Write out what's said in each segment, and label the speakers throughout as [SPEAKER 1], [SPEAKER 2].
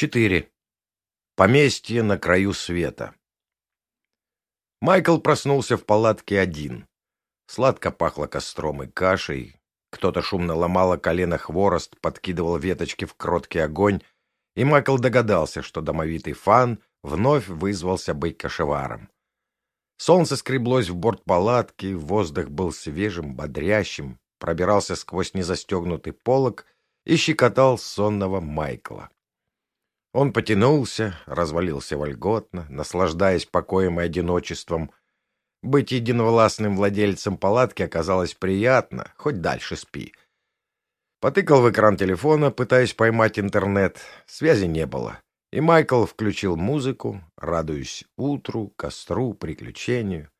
[SPEAKER 1] 4. Поместье на краю света. Майкл проснулся в палатке один. Сладко пахло костром и кашей. Кто-то шумно ломал колено хворост, подкидывал веточки в кроткий огонь, и Майкл догадался, что домовитый фан вновь вызвался быть кошеваром. Солнце скреблось в борт палатки, воздух был свежим, бодрящим, пробирался сквозь незастегнутый полог и щекотал сонного Майкла. Он потянулся, развалился вольготно, наслаждаясь покоем и одиночеством. Быть единовластным владельцем палатки оказалось приятно, хоть дальше спи. Потыкал в экран телефона, пытаясь поймать интернет. Связи не было. И Майкл включил музыку, радуясь утру, костру, приключению,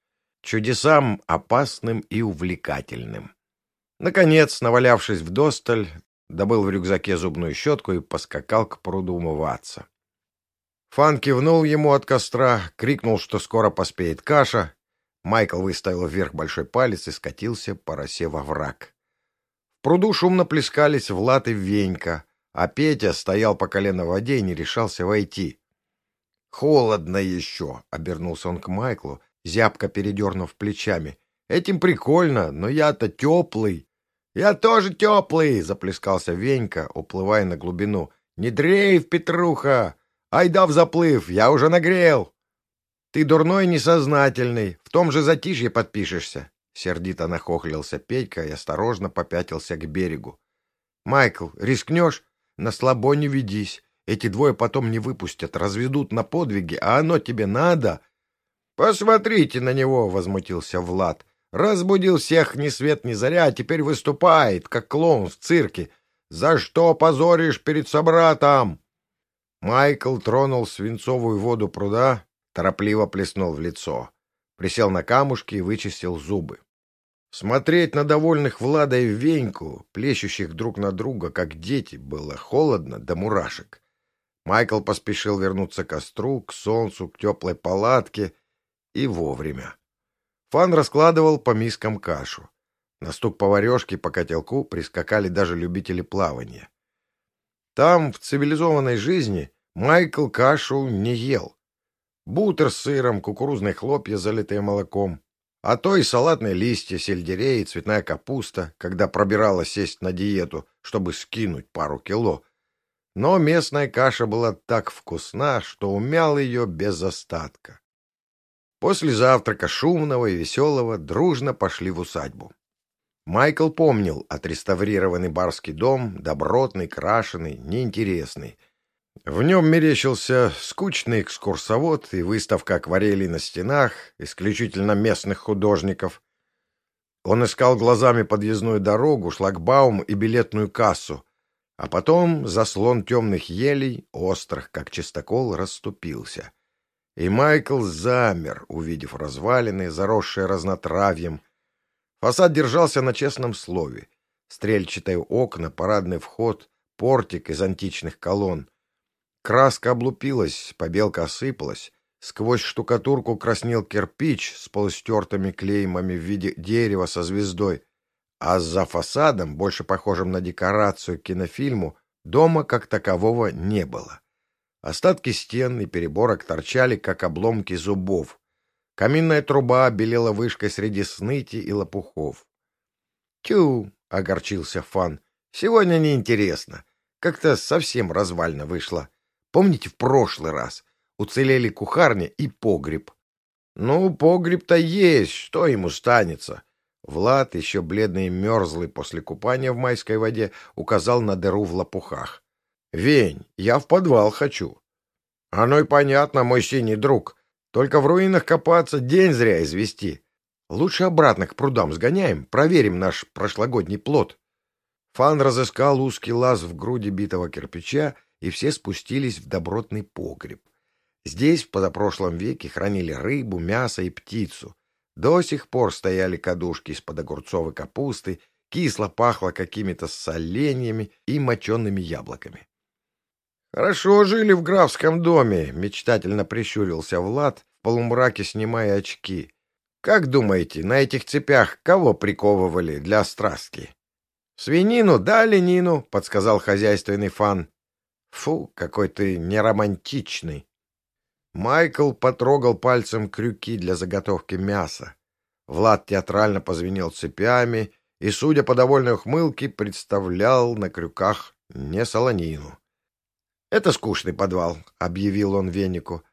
[SPEAKER 1] чудесам опасным и увлекательным. Наконец, навалявшись в досталь, добыл в рюкзаке зубную щетку и поскакал к пруду умываться. Фан кивнул ему от костра, крикнул, что скоро поспеет каша. Майкл выставил вверх большой палец и скатился по росе во враг. В пруду шумно плескались Влад и Венька, а Петя стоял по колено в воде и не решался войти. «Холодно еще!» — обернулся он к Майклу, зябко передернув плечами. «Этим прикольно, но я-то теплый!» «Я тоже теплый!» — заплескался Венька, уплывая на глубину. «Не дрейф, Петруха! Айда в заплыв, я уже нагрел!» «Ты дурной несознательный, в том же затишье подпишешься!» Сердито нахохлился Петька и осторожно попятился к берегу. «Майкл, рискнешь? На слабо не ведись. Эти двое потом не выпустят, разведут на подвиги, а оно тебе надо!» «Посмотрите на него!» — возмутился Влад. Разбудил всех ни свет ни заря, а теперь выступает, как клоун в цирке. За что позоришь перед собратом? Майкл тронул свинцовую воду пруда, торопливо плеснул в лицо. Присел на камушки и вычистил зубы. Смотреть на довольных Влада и Веньку, плещущих друг на друга, как дети, было холодно до мурашек. Майкл поспешил вернуться к костру, к солнцу, к теплой палатке и вовремя. Фан раскладывал по мискам кашу. На стук поварешки по котелку прискакали даже любители плавания. Там, в цивилизованной жизни, Майкл кашу не ел. Бутер с сыром, кукурузные хлопья, залитые молоком, а то и салатные листья, сельдерей и цветная капуста, когда пробирала сесть на диету, чтобы скинуть пару кило. Но местная каша была так вкусна, что умял ее без остатка. После завтрака шумного и веселого дружно пошли в усадьбу. Майкл помнил отреставрированный барский дом, добротный, крашеный, неинтересный. В нем мерещился скучный экскурсовод и выставка акварелей на стенах, исключительно местных художников. Он искал глазами подъездную дорогу, шлагбаум и билетную кассу, а потом заслон темных елей, острых, как чистокол, расступился — и Майкл замер, увидев развалины, заросшие разнотравьем. Фасад держался на честном слове. Стрельчатые окна, парадный вход, портик из античных колонн. Краска облупилась, побелка осыпалась. Сквозь штукатурку краснел кирпич с полустертыми клеймами в виде дерева со звездой. А за фасадом, больше похожим на декорацию к кинофильму, дома как такового не было. Остатки стен и переборок торчали, как обломки зубов. Каминная труба белела вышкой среди сныти и лопухов. «Тю!» — огорчился Фан. «Сегодня неинтересно. Как-то совсем развально вышло. Помните в прошлый раз? Уцелели кухарня и погреб». «Ну, погреб-то есть, что ему станется?» Влад, еще бледный и мерзлый после купания в майской воде, указал на дыру в лопухах. Вень, я в подвал хочу. Оно и понятно, мой синий друг. Только в руинах копаться день зря извести. Лучше обратно к прудам сгоняем, проверим наш прошлогодний плод. Фан разыскал узкий лаз в груди битого кирпича, и все спустились в добротный погреб. Здесь в позапрошлом веке хранили рыбу, мясо и птицу. До сих пор стояли кадушки из-под огурцов и капусты, кисло пахло какими-то соленьями и мочеными яблоками. «Хорошо жили в графском доме», — мечтательно прищурился Влад, в полумраке снимая очки. «Как думаете, на этих цепях кого приковывали для страстки?» «Свинину да оленину», — подсказал хозяйственный фан. Фу, какой ты неромантичный. Майкл потрогал пальцем крюки для заготовки мяса. Влад театрально позвенел цепями и, судя по довольной ухмылке, представлял на крюках не солонину. — Это скучный подвал, — объявил он венику,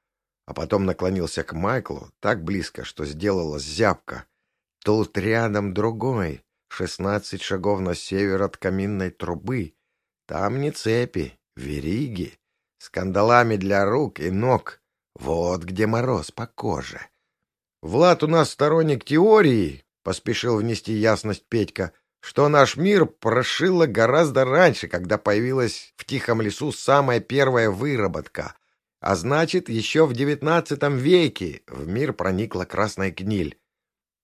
[SPEAKER 1] а потом наклонился к Майклу так близко, что сделалась зябка. Тут рядом другой, шестнадцать шагов на север от каминной трубы. Там не цепи, вериги, с кандалами для рук и ног. Вот где мороз по коже. Влад у нас сторонник теории, — поспешил внести ясность Петька, — что наш мир прошило гораздо раньше, когда появилась в тихом лесу самая первая выработка. А значит, еще в девятнадцатом веке в мир проникла красная гниль.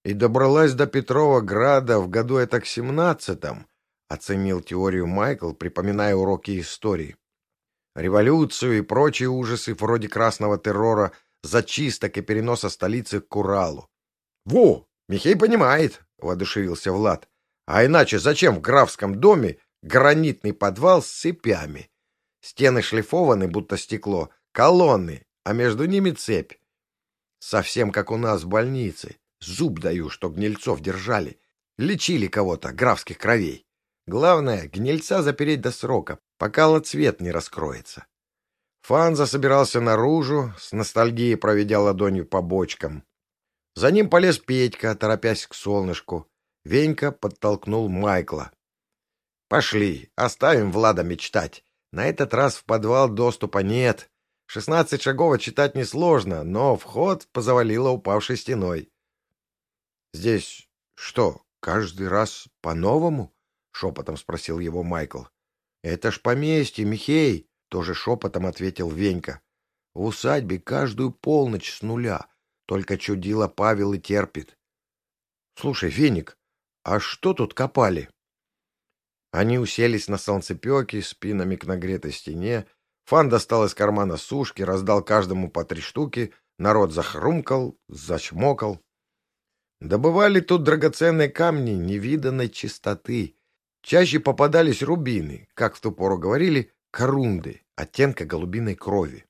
[SPEAKER 1] И добралась до Петрова града в году это к семнадцатом, — оценил теорию Майкл, припоминая уроки истории. Революцию и прочие ужасы вроде красного террора, зачисток и переноса столицы к Уралу. — Во! Михей понимает, — воодушевился Влад. — А иначе зачем в графском доме гранитный подвал с цепями? Стены шлифованы, будто стекло, колонны, а между ними цепь. Совсем как у нас в больнице. Зуб даю, что гнильцов держали. Лечили кого-то, графских кровей. Главное, гнильца запереть до срока, пока лоцвет не раскроется. Фанза собирался наружу, с ностальгией проведя ладонью по бочкам. За ним полез Петька, торопясь к солнышку. Венька подтолкнул Майкла. — Пошли, оставим Влада мечтать. На этот раз в подвал доступа нет. Шестнадцать шагов читать несложно, но вход позавалило упавшей стеной. — Здесь что, каждый раз по-новому? — шепотом спросил его Майкл. Это ж поместье, Михей, тоже шепотом ответил Венька. В усадьбе каждую полночь с нуля. Только чудило Павел и терпит. Слушай, Веник, а что тут копали? Они уселись на солнцепеке, спинами к нагретой стене. Фан достал из кармана сушки, раздал каждому по три штуки. Народ захрумкал, зачмокал. Добывали тут драгоценные камни невиданной чистоты. Чаще попадались рубины, как в ту пору говорили, корунды, оттенка голубиной крови.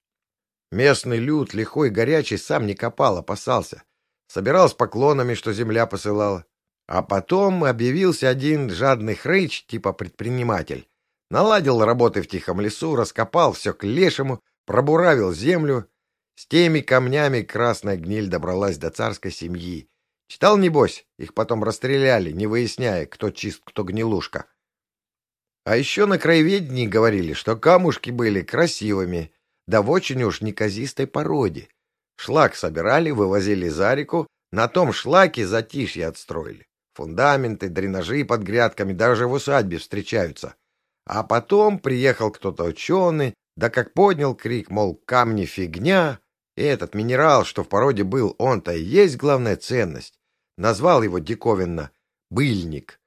[SPEAKER 1] Местный люд, лихой и горячий, сам не копал, опасался. Собирал с поклонами, что земля посылала. А потом объявился один жадный хрыч, типа предприниматель. Наладил работы в тихом лесу, раскопал все к лешему, пробуравил землю. С теми камнями красная гниль добралась до царской семьи. Читал, небось? Их потом расстреляли, не выясняя, кто чист, кто гнилушка. А еще на краеведении говорили, что камушки были красивыми, да в очень уж неказистой породе. Шлак собирали, вывозили за реку, на том шлаке затишье отстроили. Фундаменты, дренажи под грядками даже в усадьбе встречаются. А потом приехал кто-то ученый, да как поднял крик, мол, камни фигня, и этот минерал, что в породе был, он-то и есть главная ценность. Назвал его диковинно «быльник».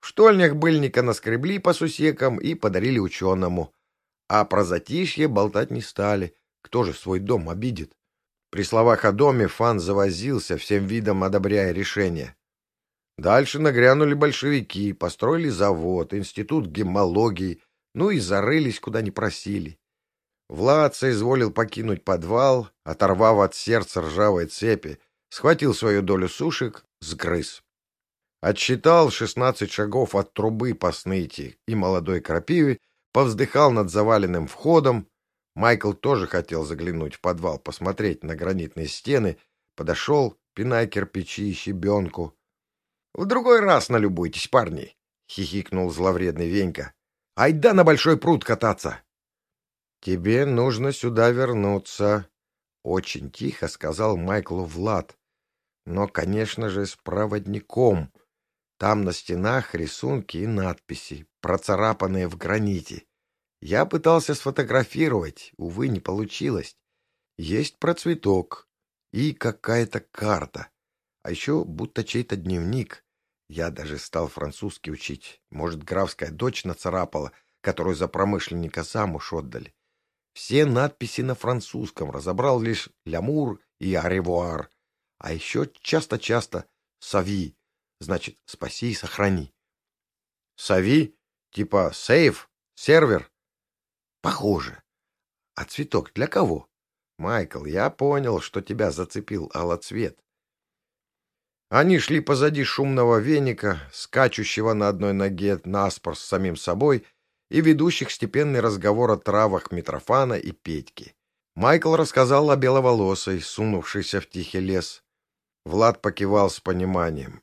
[SPEAKER 1] В штольнях быльника наскребли по сусекам и подарили ученому. А про затишье болтать не стали. Кто же свой дом обидит? При словах о доме Фан завозился, всем видом одобряя решение. Дальше нагрянули большевики, построили завод, институт гемологии, ну и зарылись, куда не просили. Влад соизволил покинуть подвал, оторвав от сердца ржавой цепи, схватил свою долю сушек, сгрыз. Отсчитал шестнадцать шагов от трубы по сныти и молодой крапиве, повздыхал над заваленным входом. Майкл тоже хотел заглянуть в подвал, посмотреть на гранитные стены. Подошел, пиная кирпичи и щебенку. — В другой раз налюбуйтесь, парни! — хихикнул зловредный Венька. — Айда на большой пруд кататься! — Тебе нужно сюда вернуться, — очень тихо сказал Майклу Влад. Но, конечно же, с проводником. Там на стенах рисунки и надписи, процарапанные в граните. Я пытался сфотографировать, увы, не получилось. Есть процветок и какая-то карта. А еще будто чей-то дневник. Я даже стал французский учить. Может, графская дочь нацарапала, которую за промышленника замуж отдали. Все надписи на французском, разобрал лишь «лямур» и «аревуар». А еще часто-часто «сави», значит «спаси и сохрани». «Сави» типа «сейф», «сервер». Похоже. А цветок для кого? Майкл, я понял, что тебя зацепил алоцвет. Они шли позади шумного веника, скачущего на одной ноге наспор с самим собой и ведущих степенный разговор о травах Митрофана и Петьки. Майкл рассказал о беловолосой, сунувшейся в тихий лес. Влад покивал с пониманием.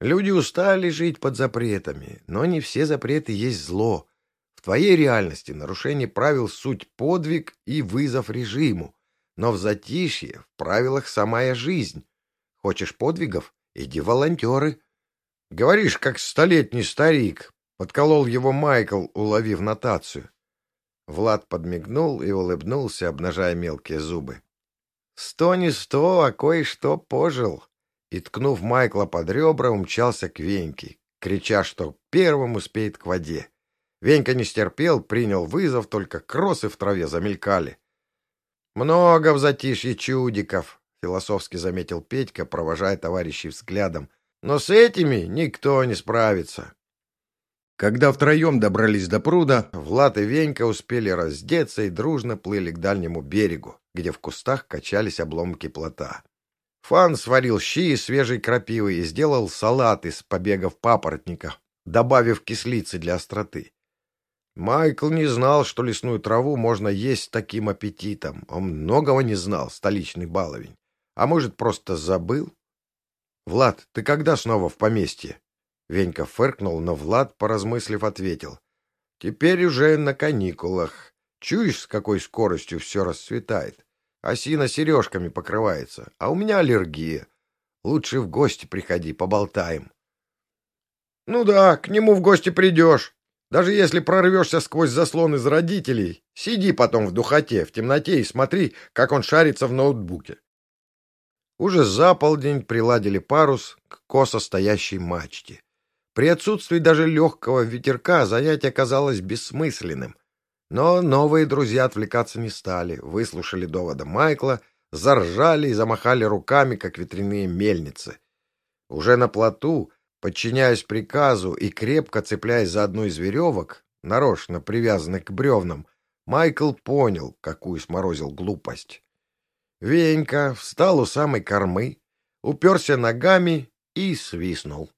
[SPEAKER 1] Люди устали жить под запретами, но не все запреты есть зло. В твоей реальности нарушение правил — суть подвиг и вызов режиму, но в затишье в правилах самая жизнь. Хочешь подвигов? Иди волонтеры. Говоришь, как столетний старик, — подколол его Майкл, уловив нотацию. Влад подмигнул и улыбнулся, обнажая мелкие зубы. «Сто не сто, а кое-что пожил!» И, ткнув Майкла под ребра, умчался к Веньке, крича, что первым успеет к воде. Венька не стерпел, принял вызов, только кросы в траве замелькали. «Много в затишье чудиков», — философски заметил Петька, провожая товарищей взглядом. «Но с этими никто не справится». Когда втроем добрались до пруда, Влад и Венька успели раздеться и дружно плыли к дальнему берегу, где в кустах качались обломки плота. Фан сварил щи из свежей крапивы и сделал салат из побегов папоротника, добавив кислицы для остроты. Майкл не знал, что лесную траву можно есть с таким аппетитом. Он многого не знал, столичный баловень. А может, просто забыл? — Влад, ты когда снова в поместье? Венька фыркнул, но Влад, поразмыслив, ответил. — Теперь уже на каникулах. Чуешь, с какой скоростью все расцветает? Осина сережками покрывается, а у меня аллергия. Лучше в гости приходи, поболтаем. — Ну да, к нему в гости придешь. Даже если прорвешься сквозь заслон из родителей, сиди потом в духоте, в темноте и смотри, как он шарится в ноутбуке. Уже за полдень приладили парус к косо стоящей мачте. При отсутствии даже легкого ветерка занятие казалось бессмысленным. Но новые друзья отвлекаться не стали, выслушали довода Майкла, заржали и замахали руками, как ветряные мельницы. Уже на плоту, подчиняясь приказу и крепко цепляясь за одну из веревок, нарочно привязанных к бревнам, Майкл понял, какую сморозил глупость. Венька встал у самой кормы, уперся ногами и свистнул.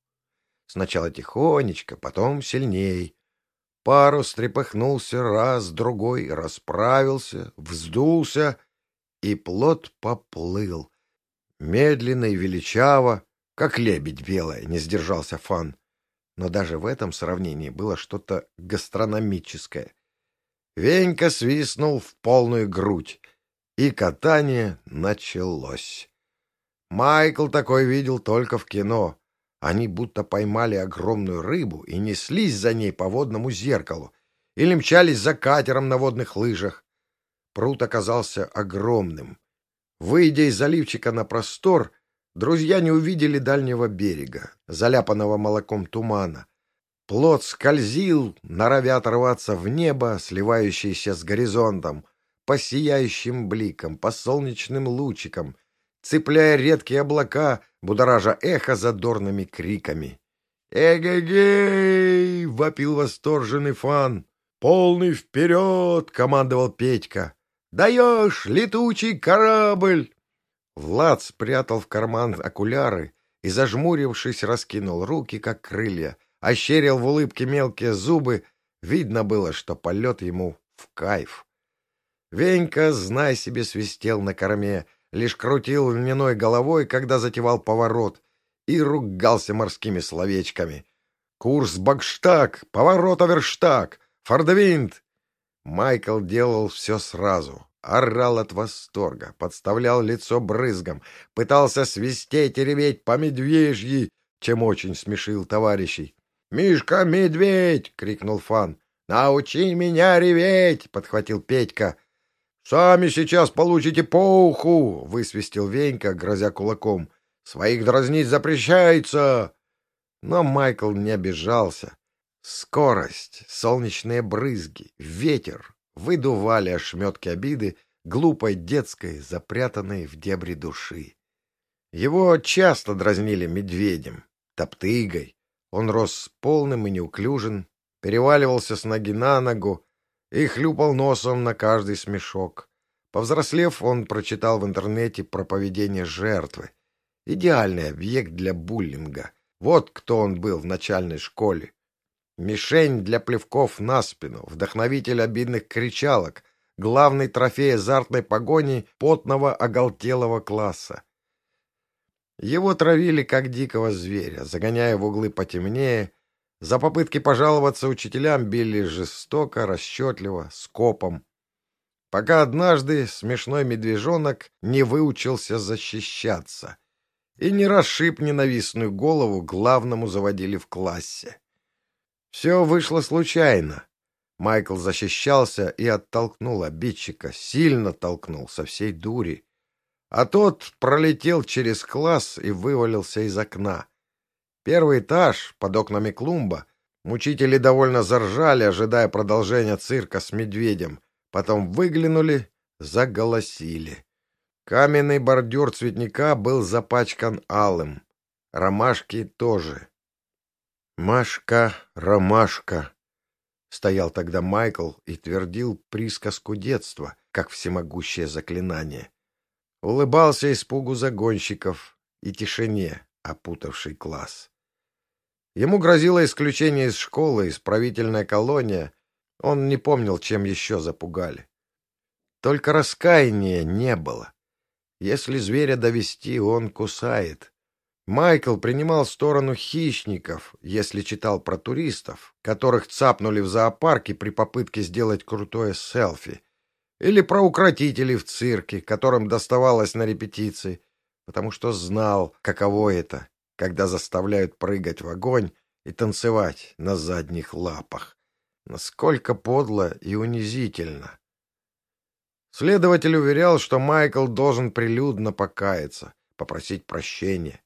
[SPEAKER 1] Сначала тихонечко, потом сильней. Парус трепыхнулся раз, другой, расправился, вздулся, и плот поплыл. Медленно и величаво, как лебедь белая, не сдержался Фан. Но даже в этом сравнении было что-то гастрономическое. Венька свистнул в полную грудь, и катание началось. Майкл такой видел только в кино. Они будто поймали огромную рыбу и неслись за ней по водному зеркалу или мчались за катером на водных лыжах. Пруд оказался огромным. Выйдя из заливчика на простор, друзья не увидели дальнего берега, заляпанного молоком тумана. Плот скользил, норовя оторваться в небо, сливающееся с горизонтом, по сияющим бликам, по солнечным лучикам, цепляя редкие облака, будоража эхо задорными криками. «Эгегей!» — вопил восторженный фан. «Полный вперед!» — командовал Петька. «Даешь, летучий корабль!» Влад спрятал в карман окуляры и, зажмурившись, раскинул руки, как крылья, ощерил в улыбке мелкие зубы. Видно было, что полет ему в кайф. Венька, знай себе, свистел на корме, лишь крутил льняной головой, когда затевал поворот, и ругался морскими словечками. «Курс Багштаг! Поворот Аверштаг! Фордвинд!» Майкл делал все сразу, орал от восторга, подставлял лицо брызгом, пытался свистеть и реветь по медвежьи, чем очень смешил товарищей. «Мишка, медведь!» — крикнул Фан. «Научи меня реветь!» — подхватил Петька. «Сами сейчас получите по уху!» — высвистел Венька, грозя кулаком. «Своих дразнить запрещается!» Но Майкл не обижался. Скорость, солнечные брызги, ветер выдували ошметки обиды, глупой детской, запрятанной в дебри души. Его часто дразнили медведем, топтыгой. Он рос полным и неуклюжен, переваливался с ноги на ногу, и хлюпал носом на каждый смешок. Повзрослев, он прочитал в интернете про поведение жертвы. Идеальный объект для буллинга. Вот кто он был в начальной школе. Мишень для плевков на спину, вдохновитель обидных кричалок, главный трофей азартной погони потного оголтелого класса. Его травили, как дикого зверя, загоняя в углы потемнее. За попытки пожаловаться учителям били жестоко, расчетливо, скопом. Пока однажды смешной медвежонок не выучился защищаться и не расшиб ненавистную голову главному заводили в классе. Все вышло случайно. Майкл защищался и оттолкнул обидчика, сильно толкнул, со всей дури. А тот пролетел через класс и вывалился из окна. Первый этаж, под окнами клумба, мучители довольно заржали, ожидая продолжения цирка с медведем. Потом выглянули, заголосили. Каменный бордюр цветника был запачкан алым. Ромашки тоже. «Машка, ромашка!» Стоял тогда Майкл и твердил присказку детства, как всемогущее заклинание. Улыбался испугу загонщиков и тишине, опутавший класс. Ему грозило исключение из школы, исправительная колония. Он не помнил, чем еще запугали. Только раскаяния не было. Если зверя довести, он кусает. Майкл принимал сторону хищников, если читал про туристов, которых цапнули в зоопарке при попытке сделать крутое селфи, или про укротителей в цирке, которым доставалось на репетиции, потому что знал, каково это, когда заставляют прыгать в огонь и танцевать на задних лапах. Насколько подло и унизительно. Следователь уверял, что Майкл должен прилюдно покаяться, попросить прощения.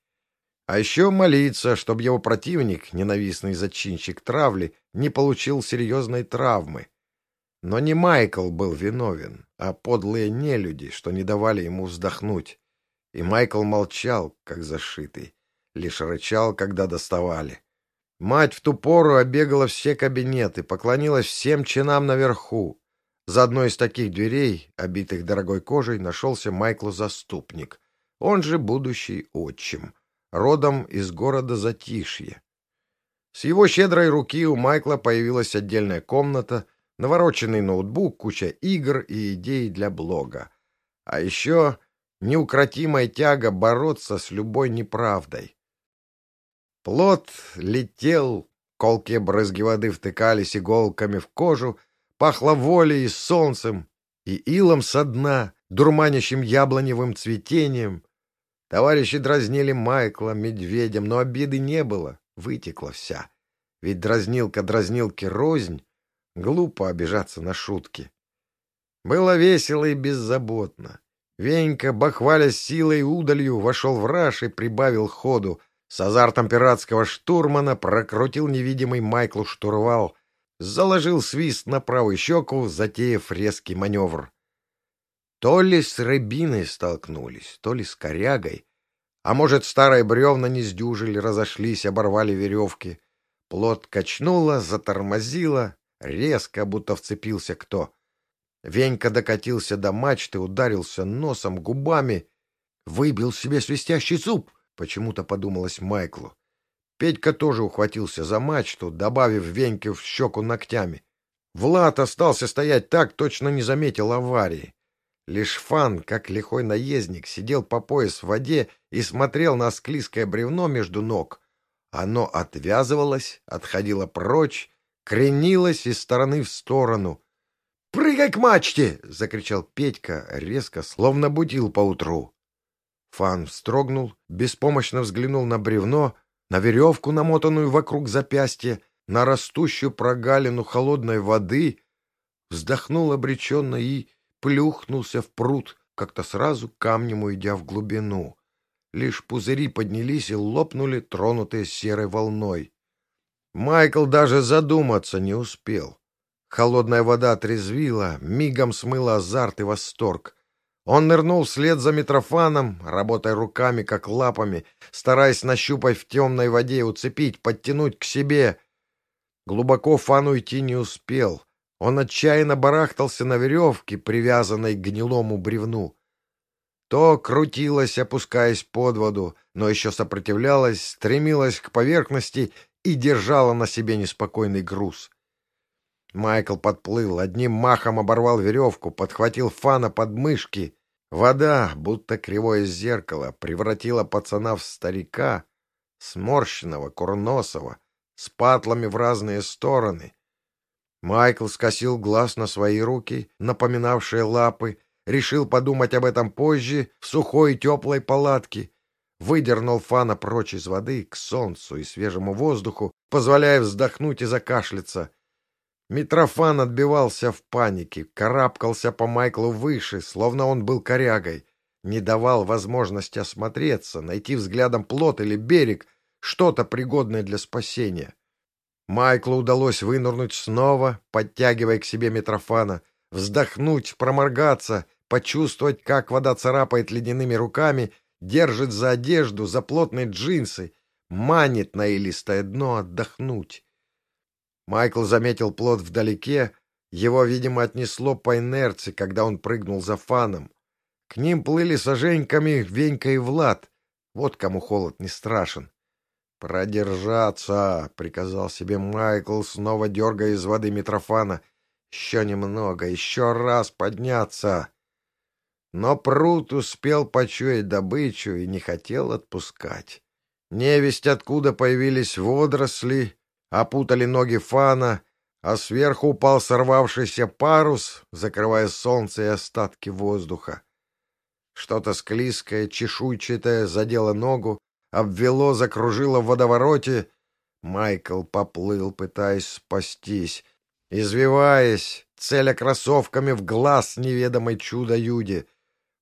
[SPEAKER 1] А еще молиться, чтобы его противник, ненавистный зачинщик травли, не получил серьезной травмы. Но не Майкл был виновен, а подлые нелюди, что не давали ему вздохнуть. И Майкл молчал, как зашитый, лишь рычал, когда доставали. Мать в ту пору обегала все кабинеты, поклонилась всем чинам наверху. За одной из таких дверей, обитых дорогой кожей, нашелся Майклу заступник, он же будущий отчим — родом из города Затишье. С его щедрой руки у Майкла появилась отдельная комната, навороченный ноутбук, куча игр и идей для блога. А еще неукротимая тяга бороться с любой неправдой. Плод летел, колкие брызги воды втыкались иголками в кожу, пахло волей и солнцем, и илом со дна, дурманящим яблоневым цветением, Товарищи дразнили Майкла медведем, но обиды не было, вытекла вся. Ведь дразнилка дразнилки рознь, глупо обижаться на шутки. Было весело и беззаботно. Венька, бахвалясь силой удалью, вошел в раж и прибавил ходу. С азартом пиратского штурмана прокрутил невидимый Майклу штурвал, заложил свист на правую щеку, затеяв резкий маневр. То ли с рыбиной столкнулись, то ли с корягой. А может, старые бревна не сдюжили, разошлись, оборвали веревки. Плот качнуло, затормозило, резко, будто вцепился кто. Венька докатился до мачты, ударился носом, губами. Выбил себе свистящий зуб, почему-то подумалось Майклу. Петька тоже ухватился за мачту, добавив Веньке в щеку ногтями. Влад остался стоять так, точно не заметил аварии. Лишь Фан, как лихой наездник, сидел по пояс в воде и смотрел на склизкое бревно между ног. Оно отвязывалось, отходило прочь, кренилось из стороны в сторону. «Прыгай к мачте!» — закричал Петька, резко, словно будил поутру. Фан вздрогнул, беспомощно взглянул на бревно, на веревку, намотанную вокруг запястья, на растущую прогалину холодной воды, вздохнул обреченно и плюхнулся в пруд, как-то сразу камнем уйдя в глубину. Лишь пузыри поднялись и лопнули, тронутые серой волной. Майкл даже задуматься не успел. Холодная вода отрезвила, мигом смыла азарт и восторг. Он нырнул вслед за Митрофаном, работая руками, как лапами, стараясь нащупать в темной воде, уцепить, подтянуть к себе. Глубоко Фан уйти не успел. Он отчаянно барахтался на веревке, привязанной к гнилому бревну. То крутилась, опускаясь под воду, но еще сопротивлялась, стремилась к поверхности и держала на себе неспокойный груз. Майкл подплыл, одним махом оборвал веревку, подхватил Фана под мышки. Вода, будто кривое зеркало, превратила пацана в старика, сморщенного, курносого, с патлами в разные стороны. Майкл скосил глаз на свои руки, напоминавшие лапы, решил подумать об этом позже, в сухой теплой палатке. Выдернул Фана прочь из воды, к солнцу и свежему воздуху, позволяя вздохнуть и закашляться. Митрофан отбивался в панике, карабкался по Майклу выше, словно он был корягой, не давал возможности осмотреться, найти взглядом плот или берег, что-то пригодное для спасения. Майклу удалось вынырнуть снова, подтягивая к себе Митрофана, вздохнуть, проморгаться, почувствовать, как вода царапает ледяными руками, держит за одежду, за плотные джинсы, манит на илистое дно отдохнуть. Майкл заметил плод вдалеке, его, видимо, отнесло по инерции, когда он прыгнул за фаном. К ним плыли соженьками Венька и Влад. Вот кому холод не страшен. «Продержаться!» — приказал себе Майкл, снова дергая из воды Митрофана. «Еще немного, еще раз подняться!» Но пруд успел почуять добычу и не хотел отпускать. Невесть, откуда появились водоросли, опутали ноги фана, а сверху упал сорвавшийся парус, закрывая солнце и остатки воздуха. Что-то склизкое, чешуйчатое задело ногу, обвело, закружило в водовороте. Майкл поплыл, пытаясь спастись. Извиваясь, целя кроссовками в глаз неведомой чудо-юде.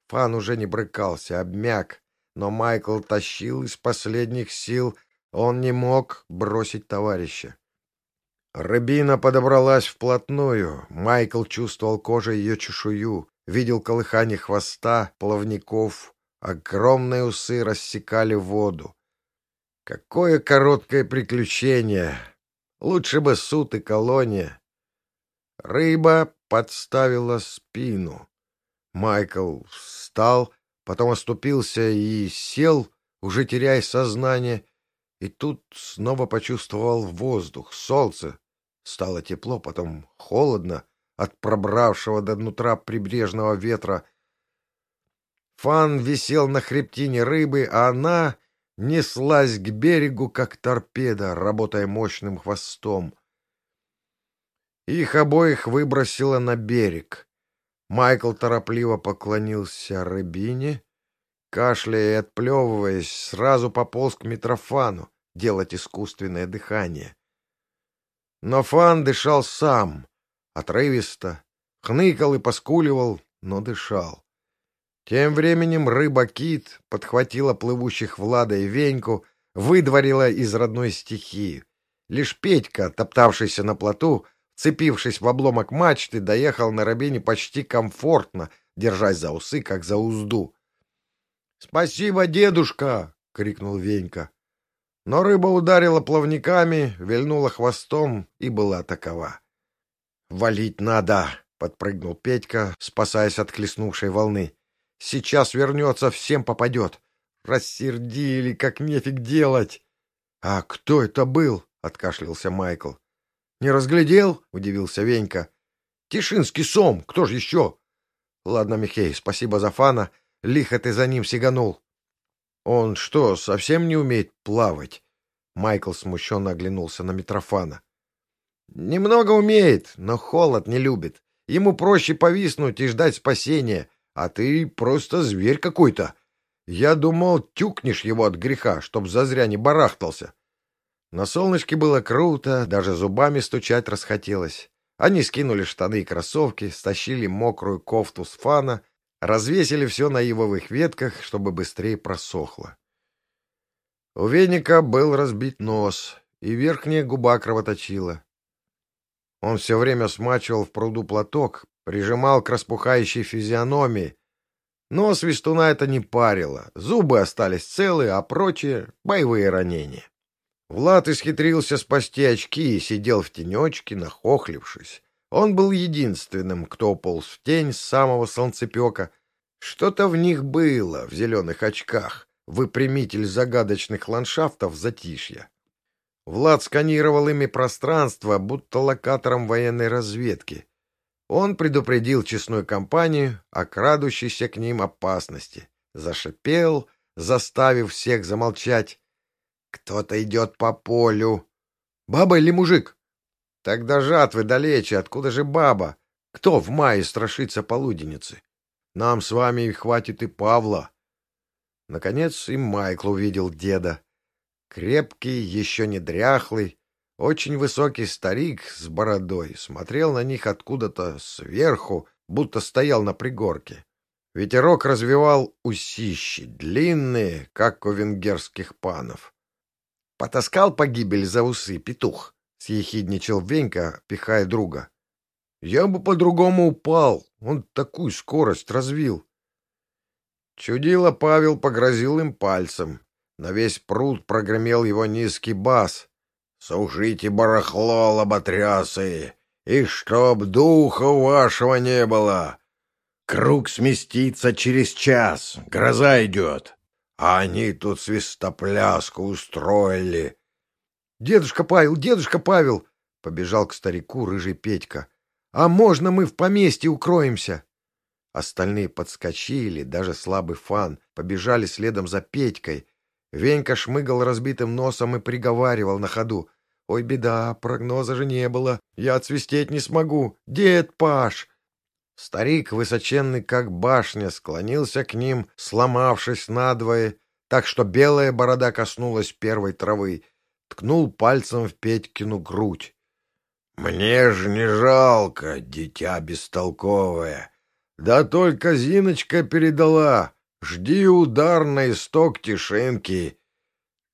[SPEAKER 1] Фан уже не брыкался, обмяк, но Майкл тащил из последних сил — он не мог бросить товарища. Рыбина подобралась вплотную. Майкл чувствовал кожей ее чешую, видел колыхание хвоста, плавников. Огромные усы рассекали воду. Какое короткое приключение! Лучше бы суд и колония. Рыба подставила спину. Майкл встал, потом оступился и сел, уже теряя сознание, и тут снова почувствовал воздух, солнце. Стало тепло, потом холодно от пробравшего до нутра прибрежного ветра. Фан висел на хребтине рыбы, а она неслась к берегу, как торпеда, работая мощным хвостом. Их обоих выбросило на берег. Майкл торопливо поклонился рыбине Кашляя и отплевываясь, сразу пополз к Митрофану делать искусственное дыхание. Но Фан дышал сам, отрывисто, хныкал и поскуливал, но дышал. Тем временем рыба-кит подхватила плывущих Влада и Веньку, выдворила из родной стихии. Лишь Петька, топтавшийся на плоту, цепившись в обломок мачты, доехал на рабине почти комфортно, держась за усы, как за узду. — Спасибо, дедушка! — крикнул Венька. Но рыба ударила плавниками, вильнула хвостом и была такова. — Валить надо! — подпрыгнул Петька, спасаясь от хлестнувшей волны. — Сейчас вернется, всем попадет. Рассердили, как нефиг делать. — А кто это был? — откашлялся Майкл. — Не разглядел? — удивился Венька. — Тишинский сом, кто же еще? — Ладно, Михей, спасибо за фана. — Лихо ты за ним сиганул. Он что, совсем не умеет плавать? Майкл смущенно оглянулся на Митрофана. Немного умеет, но холод не любит. Ему проще повиснуть и ждать спасения, а ты просто зверь какой-то. Я думал, тюкнешь его от греха, чтоб зазря не барахтался. На солнышке было круто, даже зубами стучать расхотелось. Они скинули штаны и кроссовки, стащили мокрую кофту с фана Развесили все на ивовых ветках, чтобы быстрее просохло. У веника был разбит нос, и верхняя губа кровоточила. Он все время смачивал в пруду платок, прижимал к распухающей физиономии. Но свистуна это не парило, зубы остались целы, а прочие — боевые ранения. Влад исхитрился спасти очки и сидел в тенечке, нахохлившись. Он был единственным, кто полз в тень с самого солнцепека. Что-то в них было, в зеленых очках, выпрямитель загадочных ландшафтов затишья. Влад сканировал ими пространство, будто локатором военной разведки. Он предупредил честную компанию о крадущейся к ним опасности. Зашипел, заставив всех замолчать. «Кто-то идет по полю». «Баба или мужик?» Тогда жатвы далече, откуда же баба? Кто в мае страшится полуденницы? Нам с вами хватит и Павла. Наконец и Майкл увидел деда. Крепкий, еще не дряхлый, очень высокий старик с бородой смотрел на них откуда-то сверху, будто стоял на пригорке. Ветерок развивал усищи, длинные, как у венгерских панов. Потаскал погибель за усы петух. — съехидничал Венька, пихая друга. — Я бы по-другому упал. Он такую скорость развил. Чудило Павел погрозил им пальцем. На весь пруд прогремел его низкий бас. «Сушите барахло, лоботрясы, и чтоб духа вашего не было! Круг сместится через час, гроза идет, а они тут свистопляску устроили, «Дедушка Павел, дедушка Павел!» — побежал к старику рыжий Петька. «А можно мы в поместье укроемся?» Остальные подскочили, даже слабый фан, побежали следом за Петькой. Венька шмыгал разбитым носом и приговаривал на ходу. «Ой, беда, прогноза же не было. Я отсвистеть не смогу. Дед Паш!» Старик, высоченный как башня, склонился к ним, сломавшись надвое, так что белая борода коснулась первой травы — ткнул пальцем в Петькину грудь. «Мне ж не жалко, дитя бестолковое. Да только Зиночка передала. Жди удар на исток тишинки.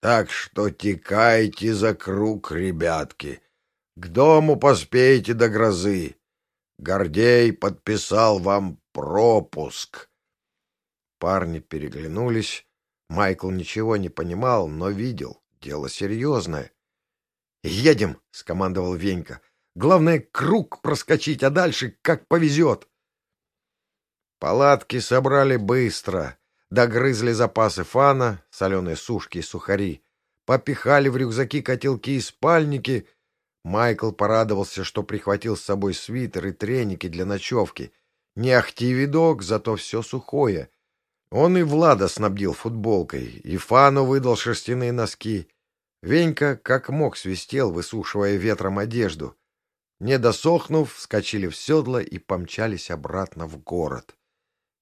[SPEAKER 1] Так что текайте за круг, ребятки. К дому поспейте до грозы. Гордей подписал вам пропуск». Парни переглянулись. Майкл ничего не понимал, но видел. Дело серьезное. «Едем!» — скомандовал Венька. «Главное, круг проскочить, а дальше как повезет!» Палатки собрали быстро. Догрызли запасы фана, соленые сушки и сухари. Попихали в рюкзаки котелки и спальники. Майкл порадовался, что прихватил с собой свитер и треники для ночевки. Не ахти видок, зато все сухое. Он и Влада снабдил футболкой, и Фану выдал шерстяные носки. Венька как мог свистел, высушивая ветром одежду. Не досохнув, вскочили в седло и помчались обратно в город.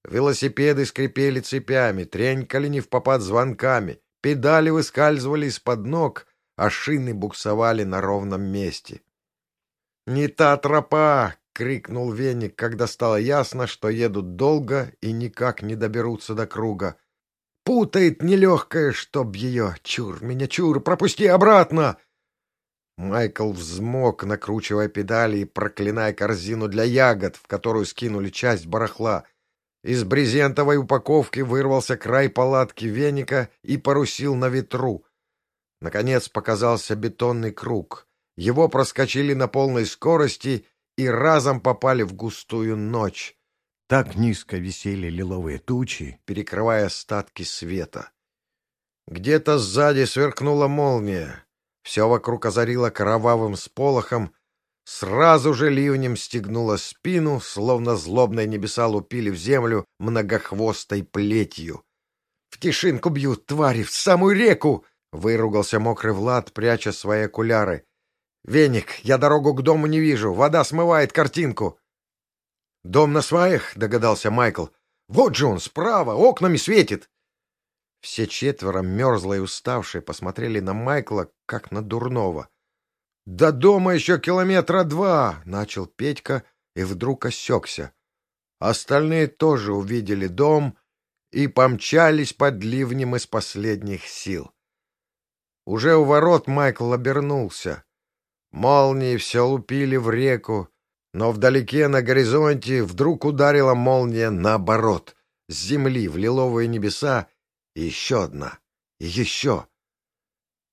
[SPEAKER 1] Велосипеды скрипели цепями, тренькали не в попад звонками, педали выскальзывали из-под ног, а шины буксовали на ровном месте. «Не та тропа!» — крикнул Веник, когда стало ясно, что едут долго и никак не доберутся до круга. Путает нелегкое, чтоб ее. Чур, меня чур, пропусти обратно!» Майкл взмок, накручивая педали и проклиная корзину для ягод, в которую скинули часть барахла. Из брезентовой упаковки вырвался край палатки веника и порусил на ветру. Наконец показался бетонный круг. Его проскочили на полной скорости и разом попали в густую ночь. Так низко висели лиловые тучи, перекрывая остатки света. Где-то сзади сверкнула молния. Все вокруг озарило кровавым сполохом. Сразу же ливнем стегнуло спину, словно злобные небеса лупили в землю многохвостой плетью. — В тишинку бьют, твари, в самую реку! — выругался мокрый Влад, пряча свои окуляры. — Веник, я дорогу к дому не вижу, вода смывает картинку. «Дом на сваях?» — догадался Майкл. «Вот же он, справа, окнами светит!» Все четверо, мерзлые и уставшие, посмотрели на Майкла, как на дурного. «До дома еще километра два!» — начал Петька и вдруг осекся. Остальные тоже увидели дом и помчались под ливнем из последних сил. Уже у ворот Майкл обернулся. Молнии все лупили в реку, но вдалеке на горизонте вдруг ударила молния наоборот, с земли в лиловые небеса, еще одна, еще.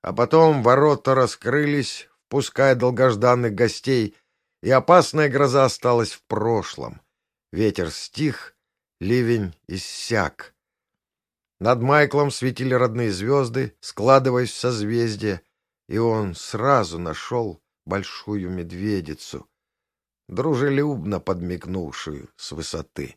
[SPEAKER 1] А потом ворота раскрылись, впуская долгожданных гостей, и опасная гроза осталась в прошлом. Ветер стих, ливень иссяк. Над Майклом светили родные звезды, складываясь в созвездие, и он сразу нашел большую медведицу, дружелюбно подмигнувшую с высоты.